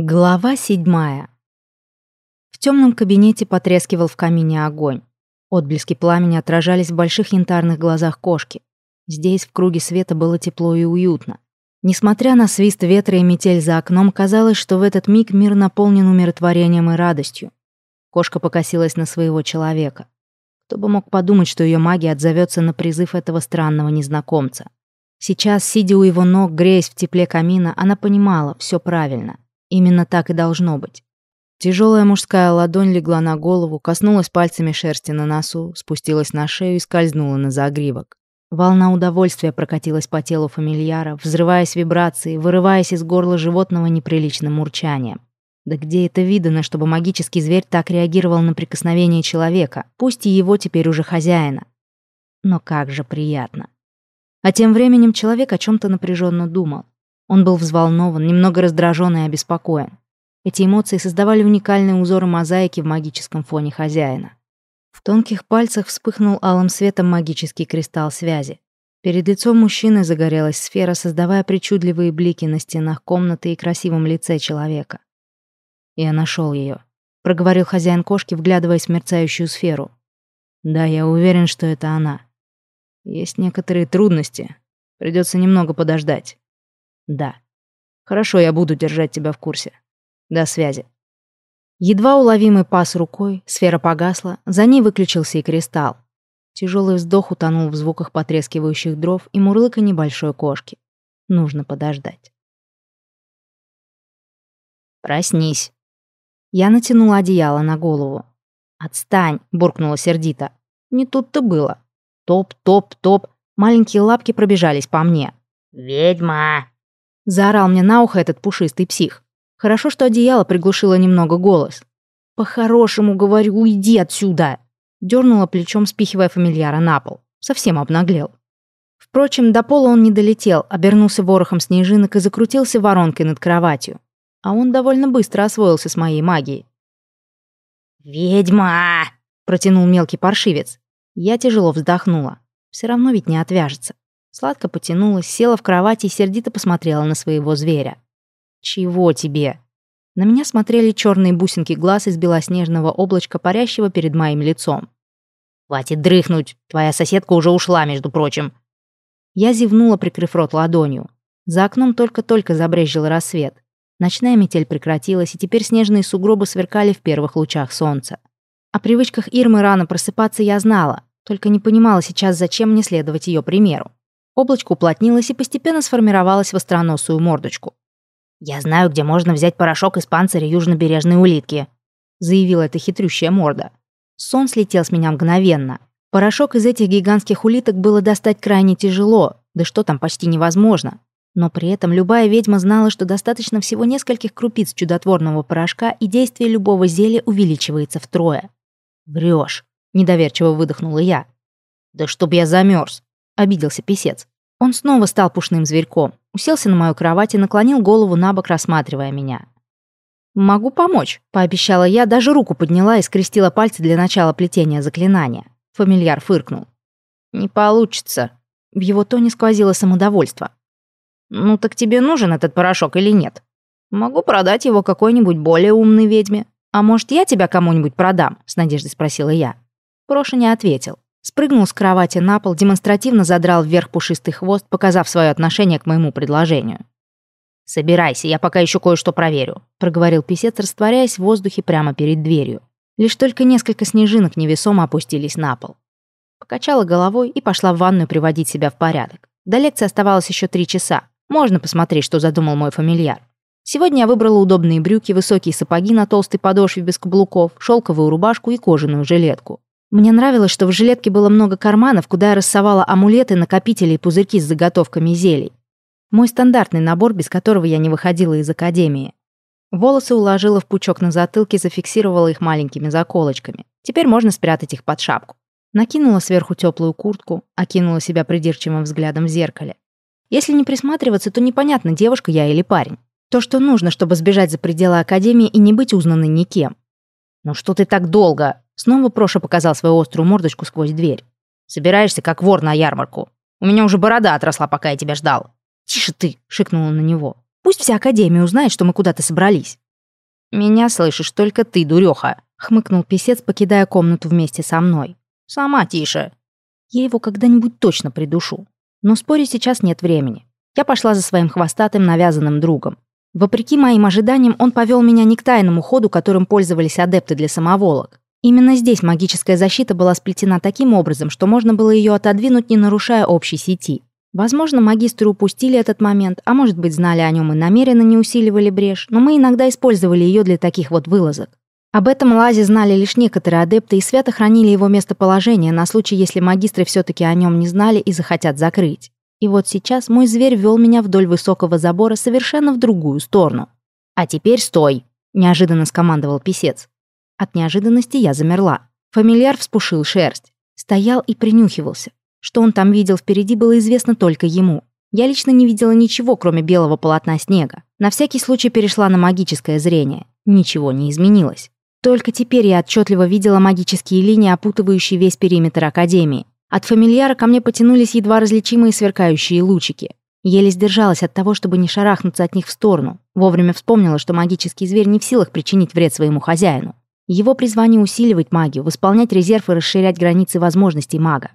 Глава седьмая. В темном кабинете потрескивал в камине огонь. Отблески пламени отражались в больших янтарных глазах кошки. Здесь, в круге света, было тепло и уютно. Несмотря на свист ветра и метель за окном, казалось, что в этот миг мир наполнен умиротворением и радостью. Кошка покосилась на своего человека. Кто бы мог подумать, что ее магия отзовется на призыв этого странного незнакомца. Сейчас, сидя у его ног, греясь в тепле камина, она понимала, все правильно — Именно так и должно быть. Тяжелая мужская ладонь легла на голову, коснулась пальцами шерсти на носу, спустилась на шею и скользнула на загривок. Волна удовольствия прокатилась по телу фамильяра, взрываясь вибрацией, вырываясь из горла животного неприличным урчанием. Да где это видано, чтобы магический зверь так реагировал на прикосновение человека, пусть и его теперь уже хозяина? Но как же приятно. А тем временем человек о чем то напряженно думал. Он был взволнован, немного раздражен и обеспокоен. Эти эмоции создавали уникальные узоры мозаики в магическом фоне хозяина. В тонких пальцах вспыхнул алым светом магический кристалл связи. Перед лицом мужчины загорелась сфера, создавая причудливые блики на стенах комнаты и красивом лице человека. «Я нашел ее», — проговорил хозяин кошки, вглядываясь в мерцающую сферу. «Да, я уверен, что это она. Есть некоторые трудности. Придется немного подождать. Да. Хорошо, я буду держать тебя в курсе. До связи. Едва уловимый пас рукой, сфера погасла, за ней выключился и кристалл. Тяжелый вздох утонул в звуках потрескивающих дров и мурлыка небольшой кошки. Нужно подождать. «Проснись». Я натянула одеяло на голову. «Отстань!» — буркнула сердито. «Не тут-то было. Топ, топ, топ. Маленькие лапки пробежались по мне. «Ведьма!» Заорал мне на ухо этот пушистый псих. Хорошо, что одеяло приглушило немного голос. «По-хорошему, говорю, уйди отсюда!» Дернула плечом, спихивая фамильяра на пол. Совсем обнаглел. Впрочем, до пола он не долетел, обернулся ворохом снежинок и закрутился воронкой над кроватью. А он довольно быстро освоился с моей магией. «Ведьма!» — протянул мелкий паршивец. Я тяжело вздохнула. Все равно ведь не отвяжется. Сладко потянулась, села в кровати и сердито посмотрела на своего зверя. «Чего тебе?» На меня смотрели черные бусинки глаз из белоснежного облачка, парящего перед моим лицом. «Хватит дрыхнуть, твоя соседка уже ушла, между прочим». Я зевнула, прикрыв рот ладонью. За окном только-только забрезжил рассвет. Ночная метель прекратилась, и теперь снежные сугробы сверкали в первых лучах солнца. О привычках Ирмы рано просыпаться я знала, только не понимала сейчас, зачем мне следовать ее примеру. Облачко уплотнилось и постепенно сформировалось в остроносую мордочку. «Я знаю, где можно взять порошок из панциря южнобережной улитки», заявила эта хитрющая морда. Сон слетел с меня мгновенно. Порошок из этих гигантских улиток было достать крайне тяжело, да что там, почти невозможно. Но при этом любая ведьма знала, что достаточно всего нескольких крупиц чудотворного порошка, и действие любого зелья увеличивается втрое. «Врёшь», — недоверчиво выдохнула я. «Да чтоб я замерз. Обиделся писец. Он снова стал пушным зверьком, уселся на мою кровать и наклонил голову на бок, рассматривая меня. «Могу помочь», — пообещала я, даже руку подняла и скрестила пальцы для начала плетения заклинания. Фамильяр фыркнул. «Не получится». В его тоне сквозило самодовольство. «Ну так тебе нужен этот порошок или нет? Могу продать его какой-нибудь более умной ведьме. А может, я тебя кому-нибудь продам?» — с надеждой спросила я. Проша не ответил. Спрыгнул с кровати на пол, демонстративно задрал вверх пушистый хвост, показав свое отношение к моему предложению. «Собирайся, я пока еще кое-что проверю», — проговорил писец, растворяясь в воздухе прямо перед дверью. Лишь только несколько снежинок невесомо опустились на пол. Покачала головой и пошла в ванную приводить себя в порядок. До лекции оставалось еще три часа. Можно посмотреть, что задумал мой фамильяр. Сегодня я выбрала удобные брюки, высокие сапоги на толстой подошве без каблуков, шелковую рубашку и кожаную жилетку. Мне нравилось, что в жилетке было много карманов, куда я рассовала амулеты, накопители и пузырьки с заготовками зелий. Мой стандартный набор, без которого я не выходила из академии. Волосы уложила в пучок на затылке, зафиксировала их маленькими заколочками. Теперь можно спрятать их под шапку. Накинула сверху теплую куртку, окинула себя придирчивым взглядом в зеркале. Если не присматриваться, то непонятно, девушка я или парень. То, что нужно, чтобы сбежать за пределы академии и не быть узнанной никем. «Ну что ты так долго?» Снова Проша показал свою острую мордочку сквозь дверь. «Собираешься, как вор на ярмарку. У меня уже борода отросла, пока я тебя ждал». «Тише ты!» — шикнула на него. «Пусть вся Академия узнает, что мы куда-то собрались». «Меня слышишь только ты, дуреха», — хмыкнул писец, покидая комнату вместе со мной. «Сама тише». Я его когда-нибудь точно придушу. Но спорить сейчас нет времени. Я пошла за своим хвостатым навязанным другом. Вопреки моим ожиданиям, он повел меня не к тайному ходу, которым пользовались адепты для самоволок. Именно здесь магическая защита была сплетена таким образом, что можно было ее отодвинуть, не нарушая общей сети. Возможно, магистры упустили этот момент, а может быть, знали о нем и намеренно не усиливали брешь, но мы иногда использовали ее для таких вот вылазок. Об этом Лазе знали лишь некоторые адепты и свято хранили его местоположение на случай, если магистры все-таки о нем не знали и захотят закрыть. И вот сейчас мой зверь вел меня вдоль высокого забора совершенно в другую сторону. «А теперь стой!» – неожиданно скомандовал писец. От неожиданности я замерла. Фамильяр вспушил шерсть. Стоял и принюхивался. Что он там видел впереди, было известно только ему. Я лично не видела ничего, кроме белого полотна снега. На всякий случай перешла на магическое зрение. Ничего не изменилось. Только теперь я отчетливо видела магические линии, опутывающие весь периметр Академии. От фамильяра ко мне потянулись едва различимые сверкающие лучики. Еле сдержалась от того, чтобы не шарахнуться от них в сторону. Вовремя вспомнила, что магический зверь не в силах причинить вред своему хозяину. Его призвание усиливать магию, восполнять резерв и расширять границы возможностей мага.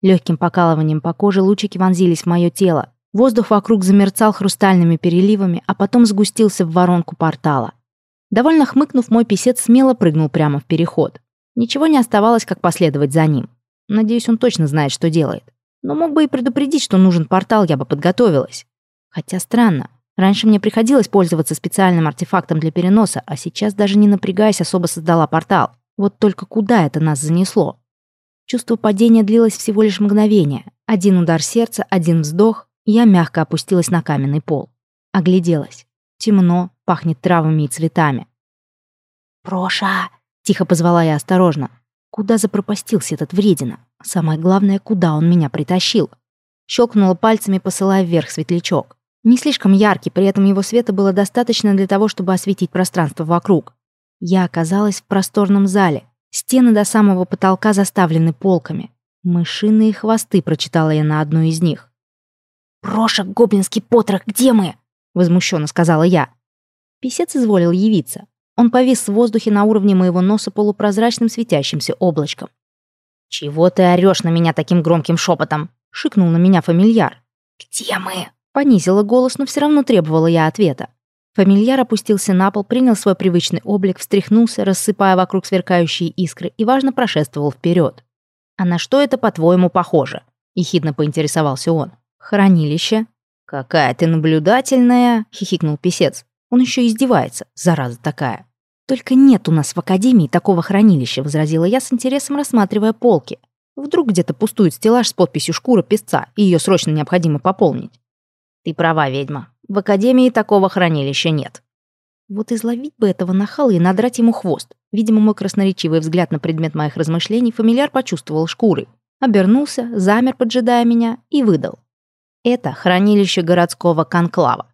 Легким покалыванием по коже лучики вонзились в мое тело. Воздух вокруг замерцал хрустальными переливами, а потом сгустился в воронку портала. Довольно хмыкнув, мой писец смело прыгнул прямо в переход. Ничего не оставалось, как последовать за ним. Надеюсь, он точно знает, что делает. Но мог бы и предупредить, что нужен портал, я бы подготовилась. Хотя странно. Раньше мне приходилось пользоваться специальным артефактом для переноса, а сейчас даже не напрягаясь особо создала портал. Вот только куда это нас занесло? Чувство падения длилось всего лишь мгновение. Один удар сердца, один вздох, я мягко опустилась на каменный пол. Огляделась. Темно, пахнет травами и цветами. «Проша!» — тихо позвала я осторожно. Куда запропастился этот вредина? Самое главное, куда он меня притащил? Щелкнула пальцами, посылая вверх светлячок. Не слишком яркий, при этом его света было достаточно для того, чтобы осветить пространство вокруг. Я оказалась в просторном зале. Стены до самого потолка заставлены полками. «Мышиные хвосты», — прочитала я на одной из них. «Проша, гоблинский потрох, где мы?» — возмущенно сказала я. Писец изволил явиться. Он повис в воздухе на уровне моего носа полупрозрачным светящимся облачком. «Чего ты орешь на меня таким громким шепотом?» — шикнул на меня фамильяр. «Где мы?» — понизила голос, но все равно требовала я ответа. Фамильяр опустился на пол, принял свой привычный облик, встряхнулся, рассыпая вокруг сверкающие искры, и важно прошествовал вперед. «А на что это, по-твоему, похоже?» — ехидно поинтересовался он. «Хранилище?» «Какая ты наблюдательная!» — хихикнул писец. «Он еще издевается, зараза такая!» «Только нет у нас в Академии такого хранилища», — возразила я с интересом, рассматривая полки. «Вдруг где-то пустует стеллаж с подписью «Шкура песца», и ее срочно необходимо пополнить». «Ты права, ведьма. В Академии такого хранилища нет». Вот изловить бы этого нахала и надрать ему хвост. Видимо, мой красноречивый взгляд на предмет моих размышлений фамильяр почувствовал шкурой. Обернулся, замер, поджидая меня, и выдал. Это хранилище городского конклава.